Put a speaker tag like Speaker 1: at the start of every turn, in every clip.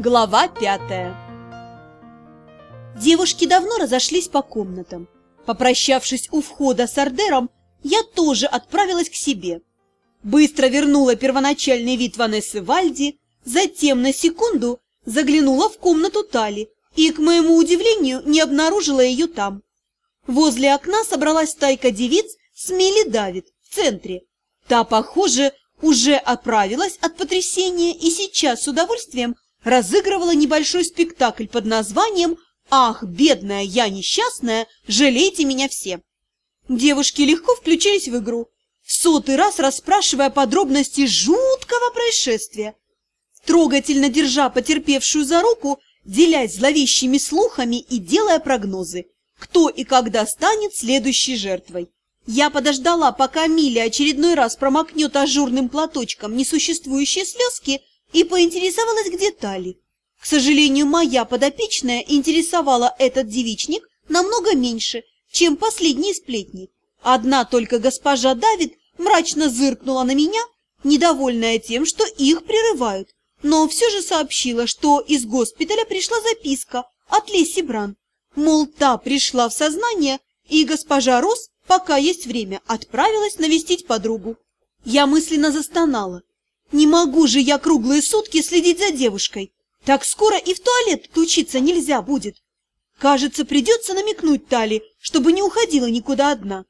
Speaker 1: Глава пятая Девушки давно разошлись по комнатам. Попрощавшись у входа с Ардером, я тоже отправилась к себе. Быстро вернула первоначальный вид Ванессы Вальди, затем на секунду заглянула в комнату Тали и, к моему удивлению, не обнаружила ее там. Возле окна собралась стайка девиц с Мели Давид в центре. Та, похоже, уже оправилась от потрясения и сейчас с удовольствием разыгрывала небольшой спектакль под названием «Ах, бедная я несчастная, жалейте меня все!». Девушки легко включились в игру, сотый раз расспрашивая подробности жуткого происшествия. Трогательно держа потерпевшую за руку, делясь зловещими слухами и делая прогнозы, кто и когда станет следующей жертвой. Я подождала, пока Миля очередной раз промокнет ажурным платочком несуществующие слезки и поинтересовалась, где Тали. К сожалению, моя подопечная интересовала этот девичник намного меньше, чем последние сплетни. Одна только госпожа Давид мрачно зыркнула на меня, недовольная тем, что их прерывают, но все же сообщила, что из госпиталя пришла записка от Леси Бран. Мол, та пришла в сознание, и госпожа Рос, пока есть время, отправилась навестить подругу. Я мысленно застонала. Не могу же я круглые сутки следить за девушкой. Так скоро и в туалет тучиться нельзя будет. Кажется, придется намекнуть Тали, чтобы не уходила никуда одна.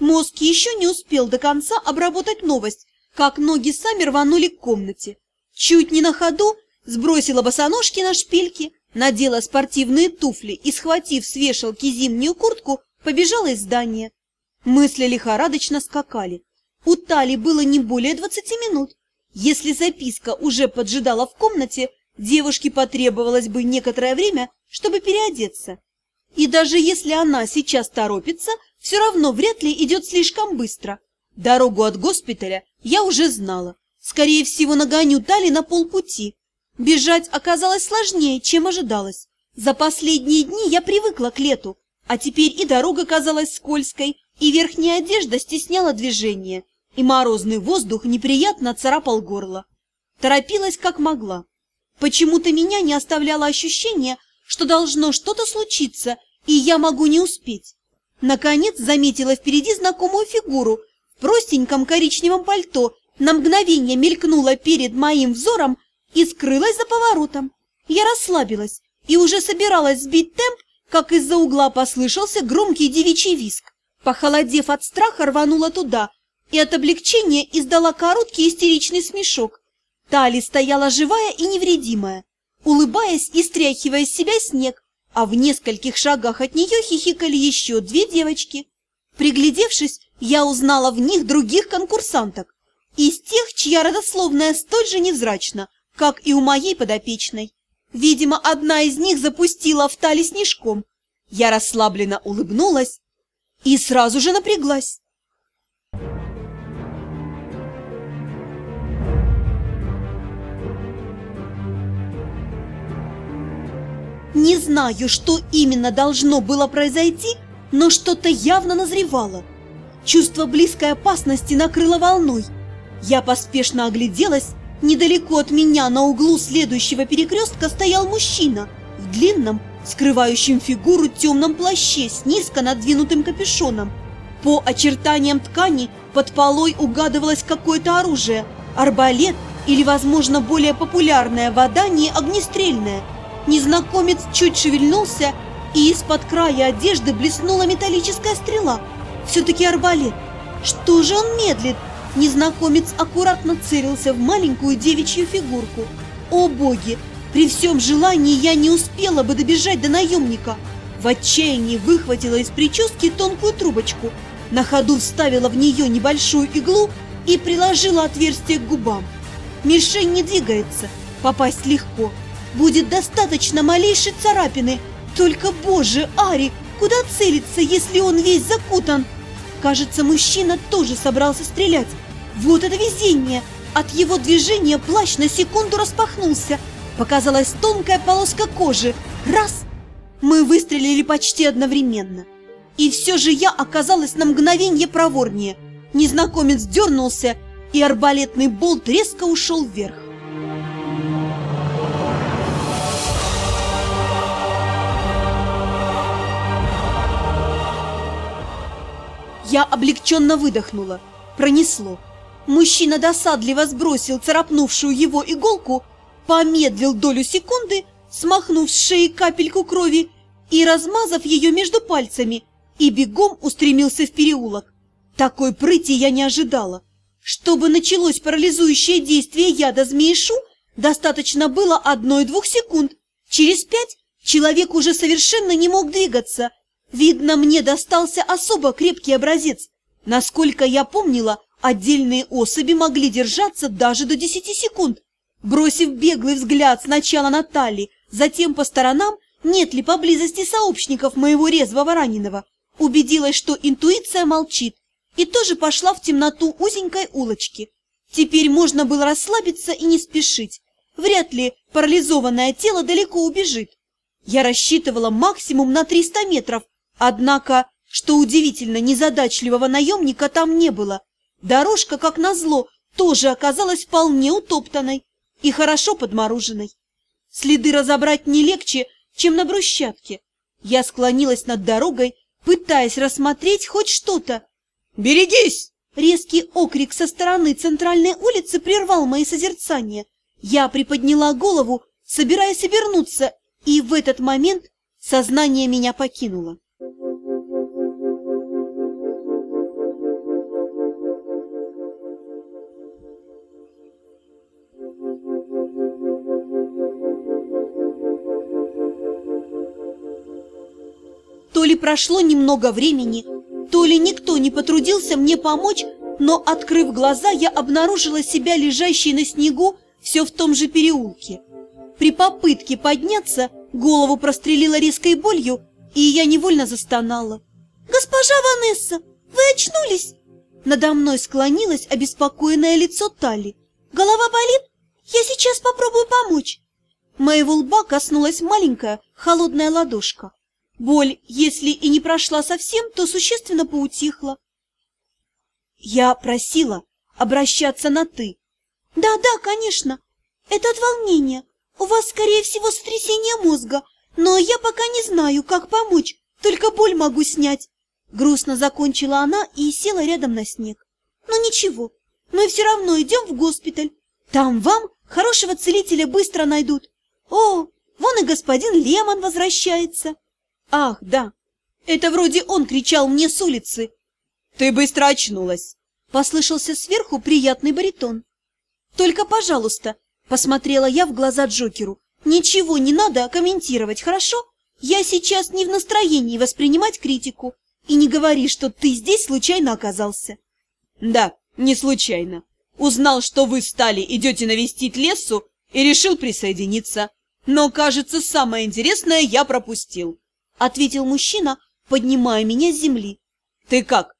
Speaker 1: Мозг еще не успел до конца обработать новость, как ноги сами рванули к комнате. Чуть не на ходу сбросила босоножки на шпильки, надела спортивные туфли и, схватив с вешалки зимнюю куртку, побежала из здания. Мысли лихорадочно скакали. У Тали было не более двадцати минут. Если записка уже поджидала в комнате, девушке потребовалось бы некоторое время, чтобы переодеться. И даже если она сейчас торопится, все равно вряд ли идет слишком быстро. Дорогу от госпиталя я уже знала. Скорее всего, нагоню Тали на полпути. Бежать оказалось сложнее, чем ожидалось. За последние дни я привыкла к лету, а теперь и дорога казалась скользкой, и верхняя одежда стесняла движение, и морозный воздух неприятно царапал горло. Торопилась как могла. Почему-то меня не оставляло ощущение, что должно что-то случиться, и я могу не успеть. Наконец заметила впереди знакомую фигуру в простеньком коричневом пальто, на мгновение мелькнула перед моим взором и скрылась за поворотом. Я расслабилась и уже собиралась сбить темп, как из-за угла послышался громкий девичий виск. Похолодев от страха, рванула туда и от облегчения издала короткий истеричный смешок. Тали стояла живая и невредимая, улыбаясь и стряхивая с себя снег, а в нескольких шагах от нее хихикали еще две девочки. Приглядевшись, я узнала в них других конкурсанток, из тех, чья родословная столь же невзрачна, как и у моей подопечной. Видимо, одна из них запустила в Тали снежком. Я расслабленно улыбнулась и сразу же напряглась. Не знаю, что именно должно было произойти, но что-то явно назревало. Чувство близкой опасности накрыло волной. Я поспешно огляделась. Недалеко от меня на углу следующего перекрестка стоял мужчина в длинном, скрывающем фигуру темном плаще с низко надвинутым капюшоном. По очертаниям ткани под полой угадывалось какое-то оружие, арбалет или, возможно, более популярное в Адании огнестрельное – Незнакомец чуть шевельнулся, и из-под края одежды блеснула металлическая стрела. Все-таки арбалет. Что же он медлит? Незнакомец аккуратно целился в маленькую девичью фигурку. О боги! При всем желании я не успела бы добежать до наемника. В отчаянии выхватила из прически тонкую трубочку, на ходу вставила в нее небольшую иглу и приложила отверстие к губам. Мишень не двигается, попасть легко – Будет достаточно малейшей царапины. Только, боже, Ари, куда целиться, если он весь закутан? Кажется, мужчина тоже собрался стрелять. Вот это везение! От его движения плащ на секунду распахнулся. Показалась тонкая полоска кожи. Раз! Мы выстрелили почти одновременно. И все же я оказалась на мгновение проворнее. Незнакомец дернулся, и арбалетный болт резко ушел вверх. Я облегченно выдохнула. Пронесло. Мужчина досадливо сбросил царапнувшую его иголку, помедлил долю секунды, смахнув с шеи капельку крови и размазав ее между пальцами, и бегом устремился в переулок. Такой прыти я не ожидала. Чтобы началось парализующее действие яда змеишу, достаточно было одной-двух секунд. Через пять человек уже совершенно не мог двигаться. Видно, мне достался особо крепкий образец. Насколько я помнила, отдельные особи могли держаться даже до десяти секунд. Бросив беглый взгляд сначала на Тали, затем по сторонам, нет ли поблизости сообщников моего резвого раненого, убедилась, что интуиция молчит, и тоже пошла в темноту узенькой улочки. Теперь можно было расслабиться и не спешить. Вряд ли парализованное тело далеко убежит. Я рассчитывала максимум на 300 метров, однако, что удивительно, незадачливого наемника там не было. Дорожка, как назло, тоже оказалась вполне утоптанной и хорошо подмороженной. Следы разобрать не легче, чем на брусчатке. Я склонилась над дорогой, пытаясь рассмотреть хоть что-то.
Speaker 2: «Берегись!»
Speaker 1: Резкий окрик со стороны центральной улицы прервал мои созерцания. Я приподняла голову, собираясь обернуться, и в этот момент сознание меня покинуло. Прошло немного времени, то ли никто не потрудился мне помочь, но, открыв глаза, я обнаружила себя лежащей на снегу все в том же переулке. При попытке подняться голову прострелила резкой болью, и я невольно застонала. «Госпожа Ванесса, вы очнулись?» Надо мной склонилось обеспокоенное лицо Тали. «Голова болит? Я сейчас попробую помочь». Моего лба коснулась маленькая холодная ладошка. Боль, если и не прошла совсем, то существенно поутихла. Я просила обращаться на «ты». «Да, да, конечно. Это от волнения. У вас, скорее всего, сотрясение мозга, но я пока не знаю, как помочь, только боль могу снять». Грустно закончила она и села рядом на снег. «Но ничего, мы все равно идем в госпиталь. Там вам хорошего целителя быстро найдут. О, вон и господин Лемон возвращается». Ах, да, это вроде он кричал мне с улицы.
Speaker 2: Ты быстро очнулась.
Speaker 1: Послышался сверху приятный баритон. Только, пожалуйста, посмотрела я в глаза Джокеру. Ничего не надо комментировать, хорошо? Я сейчас не в настроении воспринимать критику. И не говори, что ты здесь случайно оказался.
Speaker 2: Да, не случайно. Узнал, что вы стали идете навестить лесу и решил присоединиться. Но, кажется, самое интересное я пропустил
Speaker 1: ответил мужчина, поднимая меня с земли.
Speaker 2: Ты как?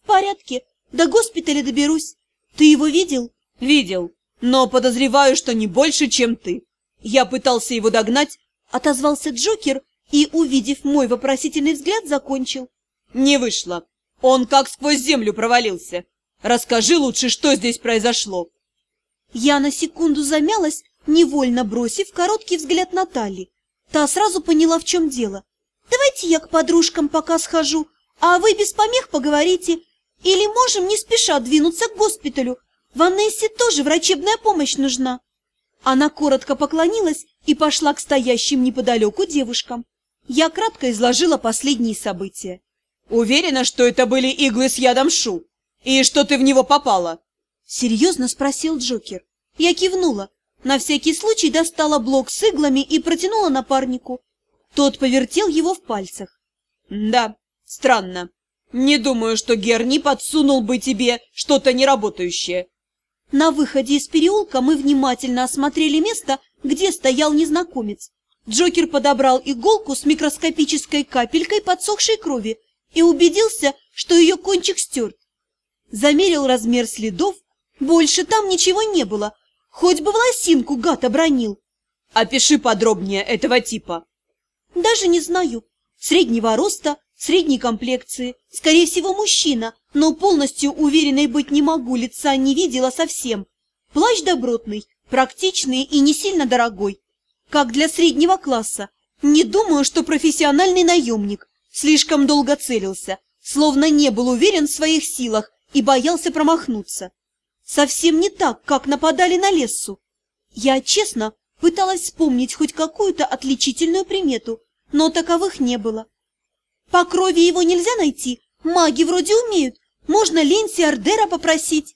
Speaker 1: В порядке. До госпиталя доберусь. Ты его видел?
Speaker 2: Видел, но подозреваю, что не больше, чем ты. Я пытался его догнать,
Speaker 1: отозвался Джокер и, увидев мой вопросительный взгляд, закончил.
Speaker 2: Не вышло. Он как сквозь землю провалился. Расскажи лучше, что здесь произошло.
Speaker 1: Я на секунду замялась, невольно бросив короткий взгляд на Тали. Та сразу поняла, в чем дело. Давайте я к подружкам пока схожу, а вы без помех поговорите. Или можем не спеша двинуться к госпиталю. Ванессе тоже врачебная помощь нужна. Она коротко поклонилась и пошла к стоящим неподалеку девушкам. Я кратко изложила последние события.
Speaker 2: «Уверена, что это были иглы с ядом Шу? И что ты в него попала?»
Speaker 1: Серьезно спросил Джокер. Я кивнула. На всякий случай достала блок с иглами и протянула напарнику. Тот повертел его в пальцах.
Speaker 2: «Да, странно. Не думаю, что Герни подсунул бы тебе что-то неработающее».
Speaker 1: На выходе из переулка мы внимательно осмотрели место, где стоял незнакомец. Джокер подобрал иголку с микроскопической капелькой подсохшей крови и убедился, что ее кончик стерт. Замерил размер следов. Больше там ничего не было. Хоть бы волосинку гад обронил.
Speaker 2: Опиши подробнее этого типа.
Speaker 1: Даже не знаю. Среднего роста, средней комплекции. Скорее всего, мужчина, но полностью уверенной быть не могу, лица не видела совсем. Плащ добротный, практичный и не сильно дорогой. Как для среднего класса. Не думаю, что профессиональный наемник. Слишком долго целился. словно не был уверен в своих силах и боялся промахнуться. Совсем не так, как нападали на лесу. Я, честно, пыталась вспомнить хоть какую-то отличительную примету, но таковых не было. По крови его нельзя найти, маги вроде умеют, можно Ленси Ардера попросить.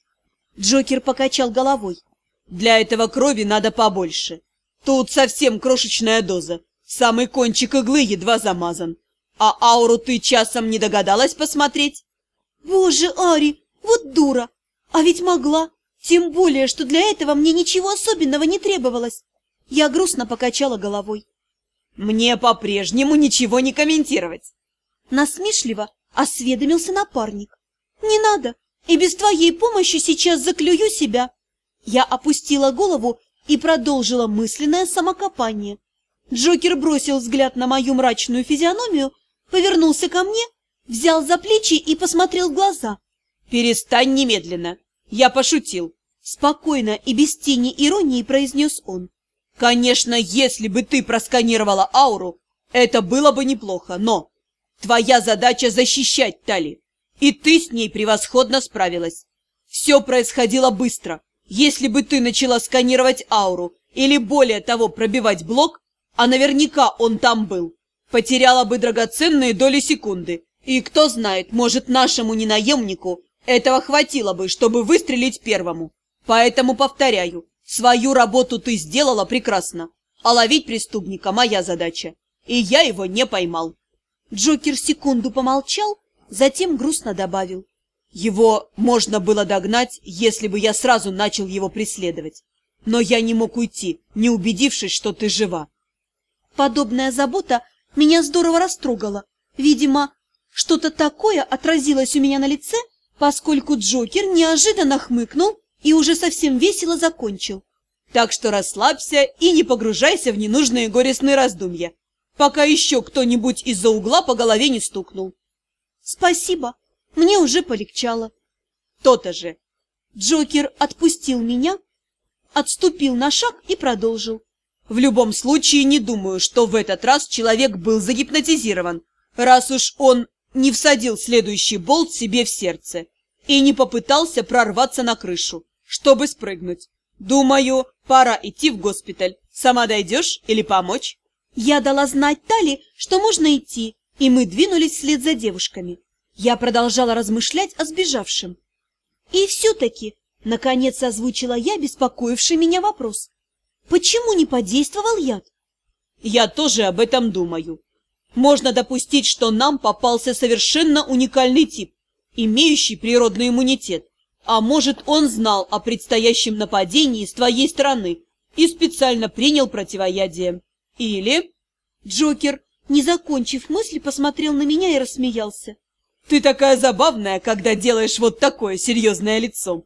Speaker 1: Джокер покачал головой.
Speaker 2: Для этого крови надо побольше. Тут совсем крошечная доза. Самый кончик иглы едва замазан. А ауру ты часом не догадалась посмотреть?
Speaker 1: Боже, Ари, вот дура! А ведь могла. Тем более, что для этого мне ничего особенного не требовалось. Я грустно покачала головой.
Speaker 2: Мне по-прежнему ничего не комментировать.
Speaker 1: Насмешливо осведомился напарник. Не надо, и без твоей помощи сейчас заклюю себя. Я опустила голову и продолжила мысленное самокопание. Джокер бросил взгляд на мою мрачную физиономию, повернулся ко мне, взял за плечи и посмотрел в глаза.
Speaker 2: «Перестань немедленно! Я пошутил!»
Speaker 1: Спокойно и без тени иронии произнес он.
Speaker 2: «Конечно, если бы ты просканировала ауру, это было бы неплохо, но твоя задача защищать Тали, и ты с ней превосходно справилась. Все происходило быстро. Если бы ты начала сканировать ауру или, более того, пробивать блок, а наверняка он там был, потеряла бы драгоценные доли секунды. И кто знает, может, нашему ненаемнику этого хватило бы, чтобы выстрелить первому. Поэтому повторяю, свою работу ты сделала прекрасно, а ловить преступника моя задача. И я его не поймал.
Speaker 1: Джокер секунду помолчал, затем грустно добавил.
Speaker 2: Его можно было догнать, если бы я сразу начал его преследовать. Но я не мог уйти, не убедившись, что ты жива.
Speaker 1: Подобная забота меня здорово растрогала. Видимо, что-то такое отразилось у меня на лице, поскольку Джокер неожиданно хмыкнул и уже совсем весело закончил.
Speaker 2: Так что расслабься и не погружайся в ненужные горестные раздумья, пока еще кто-нибудь из-за угла по голове не стукнул.
Speaker 1: Спасибо, мне уже полегчало.
Speaker 2: То-то же.
Speaker 1: Джокер отпустил меня, отступил на шаг и продолжил.
Speaker 2: В любом случае не думаю, что в этот раз человек был загипнотизирован, раз уж он не всадил следующий болт себе в сердце и не попытался прорваться на крышу, чтобы спрыгнуть. Думаю, пора идти в госпиталь. Сама дойдешь или помочь?
Speaker 1: Я дала знать Тали, что можно идти, и мы двинулись вслед за девушками. Я продолжала размышлять о сбежавшем. И все-таки, наконец озвучила я беспокоивший меня вопрос. Почему не подействовал яд?
Speaker 2: Я тоже об этом думаю. Можно допустить, что нам попался совершенно уникальный тип, имеющий природный иммунитет. А может, он знал о предстоящем нападении с твоей стороны и специально принял противоядие. Или...
Speaker 1: Джокер, не закончив мысли, посмотрел на меня и рассмеялся.
Speaker 2: Ты такая забавная, когда делаешь вот такое серьезное лицо.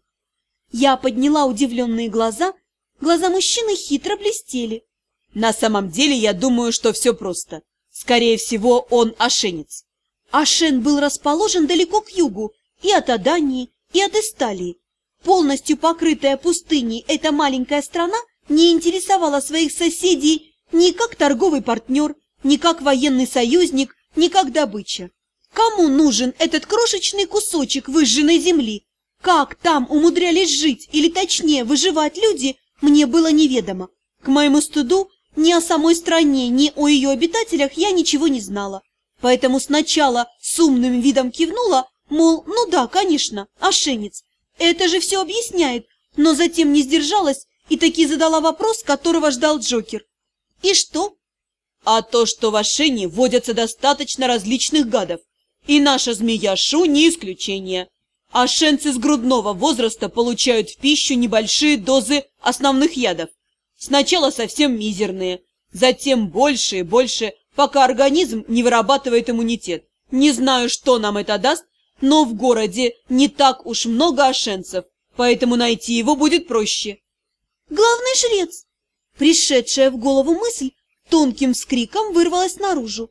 Speaker 1: Я подняла удивленные глаза. Глаза мужчины хитро блестели.
Speaker 2: На самом деле, я думаю, что все просто. Скорее всего, он ошенец.
Speaker 1: Ашен был расположен далеко к югу, и от Адании, и от Исталии. Полностью покрытая пустыней, эта маленькая страна не интересовала своих соседей ни как торговый партнер, ни как военный союзник, ни как добыча. Кому нужен этот крошечный кусочек выжженной земли? Как там умудрялись жить, или точнее выживать люди, мне было неведомо. К моему стыду, ни о самой стране, ни о ее обитателях я ничего не знала. Поэтому сначала с умным видом кивнула, мол, ну да, конечно, ошенец. Это же все объясняет, но затем не сдержалась и таки задала вопрос, которого ждал Джокер. И что?
Speaker 2: А то, что в Ашене водятся достаточно различных гадов. И наша змея Шу не исключение. А шенцы с грудного возраста получают в пищу небольшие дозы основных ядов. Сначала совсем мизерные, затем больше и больше, пока организм не вырабатывает иммунитет. Не знаю, что нам это даст, но в городе не так уж много ошенцев, поэтому найти его будет проще.
Speaker 1: Главный жрец! Пришедшая в голову мысль тонким вскриком вырвалась наружу.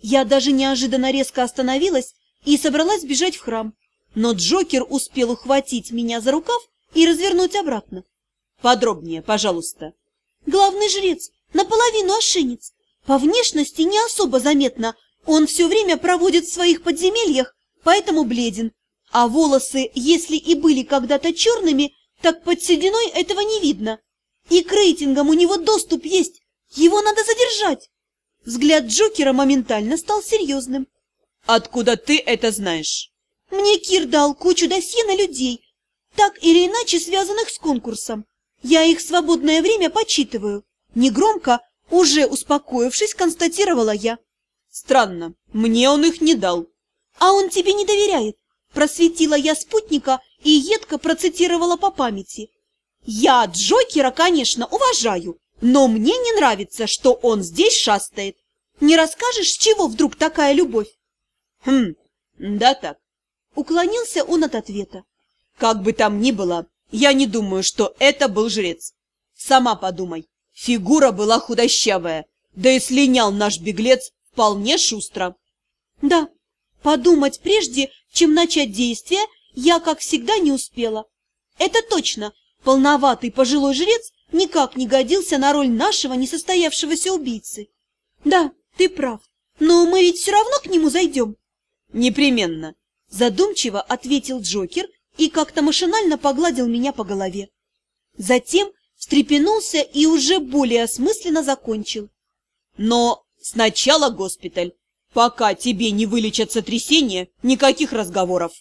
Speaker 1: Я даже неожиданно резко остановилась и собралась бежать в храм. Но Джокер успел ухватить меня за рукав и развернуть обратно.
Speaker 2: Подробнее, пожалуйста.
Speaker 1: Главный жрец, наполовину ошенец. По внешности не особо заметно. Он все время проводит в своих подземельях, поэтому бледен. А волосы, если и были когда-то черными, так под сединой этого не видно. И к рейтингам у него доступ есть, его надо задержать. Взгляд Джокера моментально стал серьезным.
Speaker 2: Откуда ты это знаешь?
Speaker 1: Мне Кир дал кучу досье на людей, так или иначе связанных с конкурсом. Я их свободное время почитываю. Негромко, уже успокоившись, констатировала я.
Speaker 2: Странно, мне он их не дал.
Speaker 1: А он тебе не доверяет. Просветила я спутника и едко процитировала по памяти. Я Джокера, конечно, уважаю, но мне не нравится, что он здесь шастает. Не расскажешь, с чего вдруг такая любовь?
Speaker 2: Хм, да так.
Speaker 1: Уклонился он от ответа.
Speaker 2: Как бы там ни было, я не думаю, что это был жрец. Сама подумай, фигура была худощавая, да и слинял наш беглец вполне шустро.
Speaker 1: Да, подумать прежде, чем начать действие, я, как всегда, не успела. Это точно, полноватый пожилой жрец никак не годился на роль нашего несостоявшегося убийцы. Да, ты прав, но мы ведь все равно к нему зайдем.
Speaker 2: Непременно,
Speaker 1: задумчиво ответил Джокер и как-то машинально погладил меня по голове. Затем встрепенулся и уже более осмысленно закончил.
Speaker 2: Но сначала госпиталь. Пока тебе не вылечат сотрясение, никаких разговоров.